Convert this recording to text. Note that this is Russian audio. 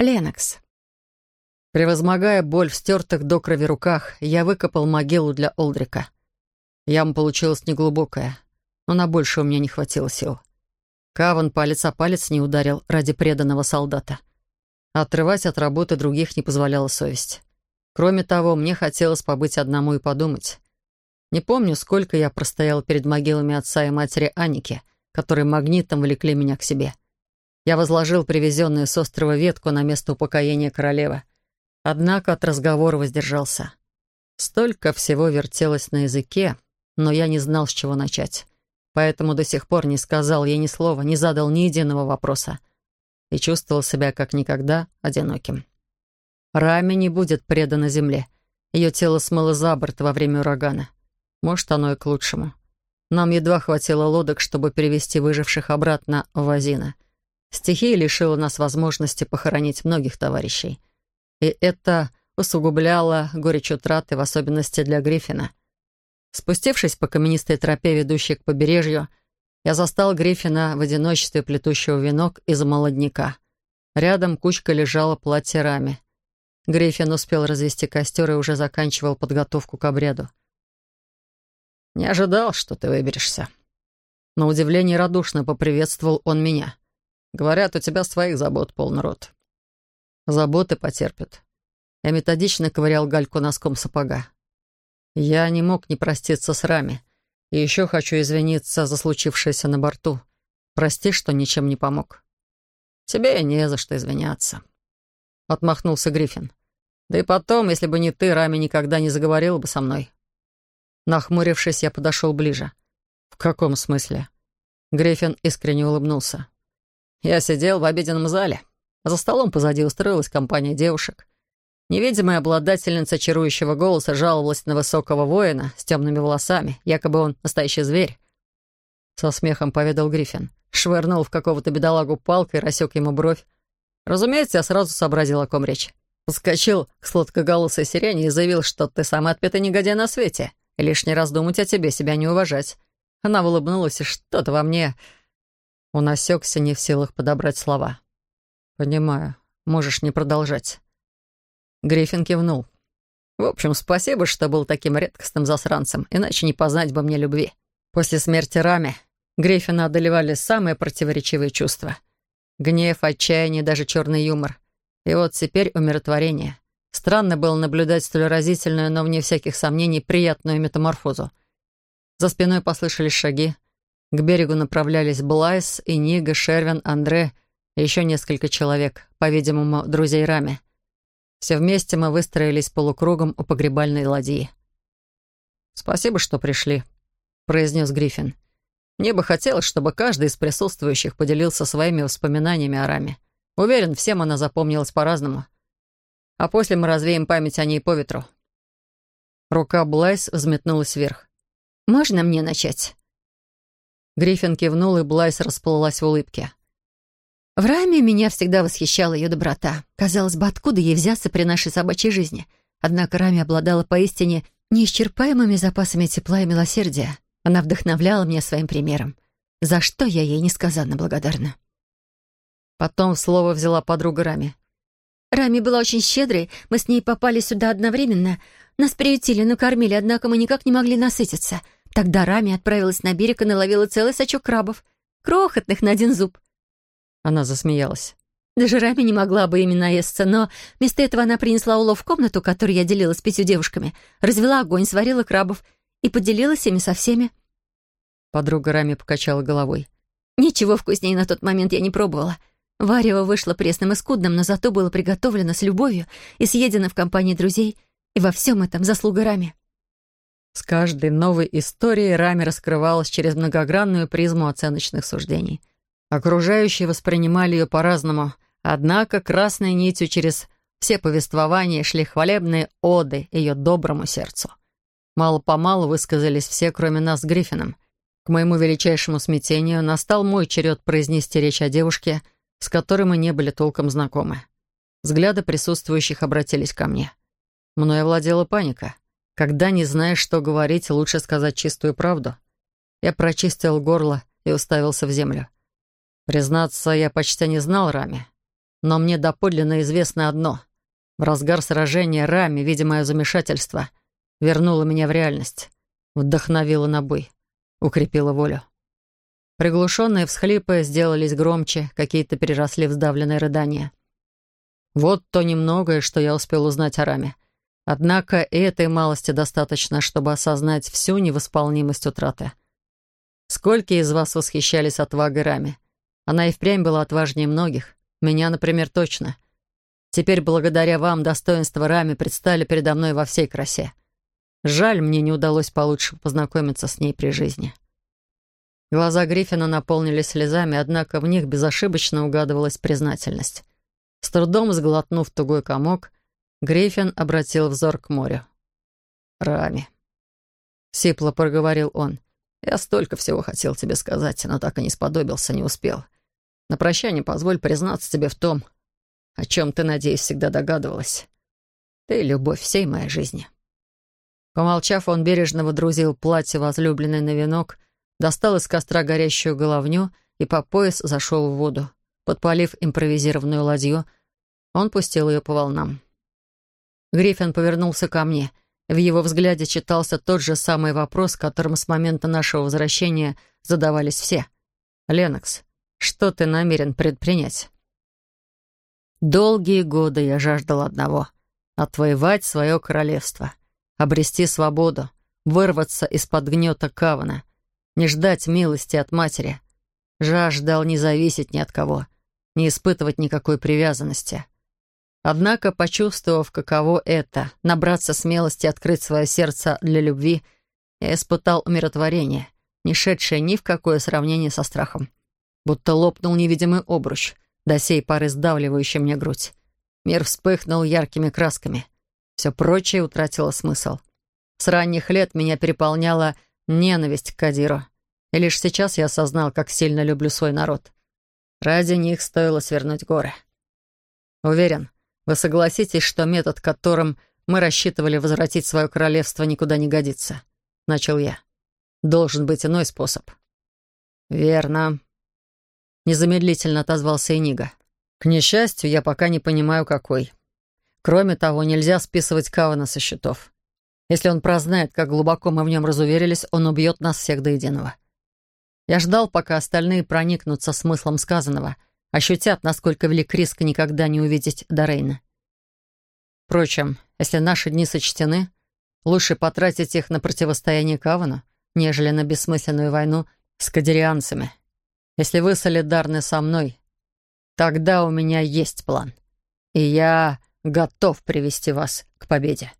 Ленокс. Превозмогая боль в стертых до крови руках, я выкопал могилу для Олдрика. Яма получилась неглубокая, но на больше у меня не хватило сил. Каван палец о палец не ударил ради преданного солдата. Отрывать от работы других не позволяла совесть. Кроме того, мне хотелось побыть одному и подумать. Не помню, сколько я простоял перед могилами отца и матери Аники, которые магнитом влекли меня к себе. Я возложил привезенную с острова ветку на место упокоения королевы. Однако от разговора воздержался. Столько всего вертелось на языке, но я не знал, с чего начать. Поэтому до сих пор не сказал ей ни слова, не задал ни единого вопроса. И чувствовал себя как никогда одиноким. Раме не будет предана земле. Ее тело смыло за борт во время урагана. Может, оно и к лучшему. Нам едва хватило лодок, чтобы перевести выживших обратно в Вазина. Стихия лишила нас возможности похоронить многих товарищей. И это усугубляло горечь утраты, в особенности для Гриффина. Спустившись по каменистой тропе, ведущей к побережью, я застал Гриффина в одиночестве плетущего венок из молодняка. Рядом кучка лежала платье раме. Гриффин успел развести костер и уже заканчивал подготовку к обряду. «Не ожидал, что ты выберешься». На удивление радушно поприветствовал он меня. «Говорят, у тебя своих забот полный рот». «Заботы потерпят». Я методично ковырял гальку носком сапога. Я не мог не проститься с Рами. И еще хочу извиниться за случившееся на борту. Прости, что ничем не помог. Тебе не за что извиняться. Отмахнулся Гриффин. Да и потом, если бы не ты, Рами никогда не заговорил бы со мной. Нахмурившись, я подошел ближе. «В каком смысле?» Гриффин искренне улыбнулся. «Я сидел в обеденном зале. За столом позади устроилась компания девушек. Невидимая обладательница чарующего голоса жаловалась на высокого воина с темными волосами, якобы он настоящий зверь. Со смехом поведал Гриффин. Швырнул в какого-то бедолагу палкой, рассек ему бровь. Разумеется, я сразу сообразил, о ком речь. Подскочил к сладкоголосой сирене и заявил, что ты самый отпетый негодяй на свете. И лишний раз думать о тебе, себя не уважать. Она улыбнулась, и что-то во мне... Он осекся, не в силах подобрать слова. «Понимаю. Можешь не продолжать». Гриффин кивнул. «В общем, спасибо, что был таким редкостным засранцем, иначе не познать бы мне любви. После смерти Рами Гриффина одолевали самые противоречивые чувства. Гнев, отчаяние, даже черный юмор. И вот теперь умиротворение. Странно было наблюдать столь разительную, но, вне всяких сомнений, приятную метаморфозу. За спиной послышались шаги. К берегу направлялись Блайс, Инига, Шервин, Андре и еще несколько человек, по-видимому, друзей Рами. Все вместе мы выстроились полукругом у погребальной ладьи. «Спасибо, что пришли», — произнес Гриффин. «Мне бы хотелось, чтобы каждый из присутствующих поделился своими воспоминаниями о Раме. Уверен, всем она запомнилась по-разному а после мы развеем память о ней по ветру». Рука Блайс взметнулась вверх. «Можно мне начать?» Гриффин кивнул, и Блайс расплылась в улыбке. В Раме меня всегда восхищала ее доброта. Казалось бы, откуда ей взяться при нашей собачьей жизни? Однако Раме обладала поистине неисчерпаемыми запасами тепла и милосердия. Она вдохновляла меня своим примером, за что я ей несказанно благодарна. Потом слово взяла подруга Рами. Рами была очень щедрой, мы с ней попали сюда одновременно. Нас приютили, накормили, однако мы никак не могли насытиться. Тогда Рами отправилась на берег и наловила целый сачок крабов. Крохотных на один зуб. Она засмеялась. Даже Рами не могла бы ими наесться, но вместо этого она принесла улов в комнату, которую я делила с пятью девушками, развела огонь, сварила крабов и поделилась ими со всеми. Подруга Рами покачала головой. Ничего вкуснее на тот момент я не пробовала. Варево вышло пресным и скудным, но зато было приготовлено с любовью и съедено в компании друзей, и во всем этом заслуга Рами. С каждой новой историей Рами раскрывалась через многогранную призму оценочных суждений. Окружающие воспринимали ее по-разному, однако красной нитью через все повествования шли хвалебные оды ее доброму сердцу. Мало-помалу высказались все, кроме нас с Гриффином. К моему величайшему смятению настал мой черед произнести речь о девушке — с которой мы не были толком знакомы. Взгляды присутствующих обратились ко мне. Мною владела паника. Когда не знаешь, что говорить, лучше сказать чистую правду. Я прочистил горло и уставился в землю. Признаться, я почти не знал Рами. но мне доподлинно известно одно. В разгар сражения Рами, видя мое замешательство, вернула меня в реальность, вдохновила на бой, укрепила волю. Приглушенные всхлипы сделались громче, какие-то переросли в сдавленное рыдание. Вот то немногое, что я успел узнать о Раме. Однако и этой малости достаточно, чтобы осознать всю невосполнимость утраты. Сколько из вас восхищались отвагой Рами? Она и впрямь была отважнее многих. Меня, например, точно. Теперь, благодаря вам, достоинства Рами предстали передо мной во всей красе. Жаль, мне не удалось получше познакомиться с ней при жизни. Глаза Гриффина наполнились слезами, однако в них безошибочно угадывалась признательность. С трудом сглотнув тугой комок, Гриффин обратил взор к морю. «Рами», — сипло проговорил он, — «я столько всего хотел тебе сказать, но так и не сподобился, не успел. На прощание позволь признаться тебе в том, о чем ты, надеюсь, всегда догадывалась. Ты — любовь всей моей жизни». Помолчав, он бережно водрузил платье возлюбленной на венок, достал из костра горящую головню и по пояс зашел в воду. Подпалив импровизированную ладью, он пустил ее по волнам. Гриффин повернулся ко мне. В его взгляде читался тот же самый вопрос, которым с момента нашего возвращения задавались все. «Ленокс, что ты намерен предпринять? Долгие годы я жаждал одного — отвоевать свое королевство, обрести свободу, вырваться из-под гнета Кавана, не ждать милости от матери. Жаждал не зависеть ни от кого, не испытывать никакой привязанности. Однако, почувствовав, каково это — набраться смелости открыть свое сердце для любви, я испытал умиротворение, не шедшее ни в какое сравнение со страхом будто лопнул невидимый обруч, до сей поры сдавливающий мне грудь. Мир вспыхнул яркими красками. Все прочее утратило смысл. С ранних лет меня переполняла ненависть к Кадиру. И лишь сейчас я осознал, как сильно люблю свой народ. Ради них стоило свернуть горы. Уверен, вы согласитесь, что метод, которым мы рассчитывали возвратить свое королевство, никуда не годится. Начал я. Должен быть иной способ. Верно, Незамедлительно отозвался Энига. К несчастью, я пока не понимаю, какой. Кроме того, нельзя списывать Кавана со счетов. Если он прознает, как глубоко мы в нем разуверились, он убьет нас всех до единого. Я ждал, пока остальные проникнутся смыслом сказанного, ощутят, насколько велик риск никогда не увидеть Дорейна. Впрочем, если наши дни сочтены, лучше потратить их на противостояние Кавану, нежели на бессмысленную войну с кадерианцами. Если вы солидарны со мной, тогда у меня есть план. И я готов привести вас к победе.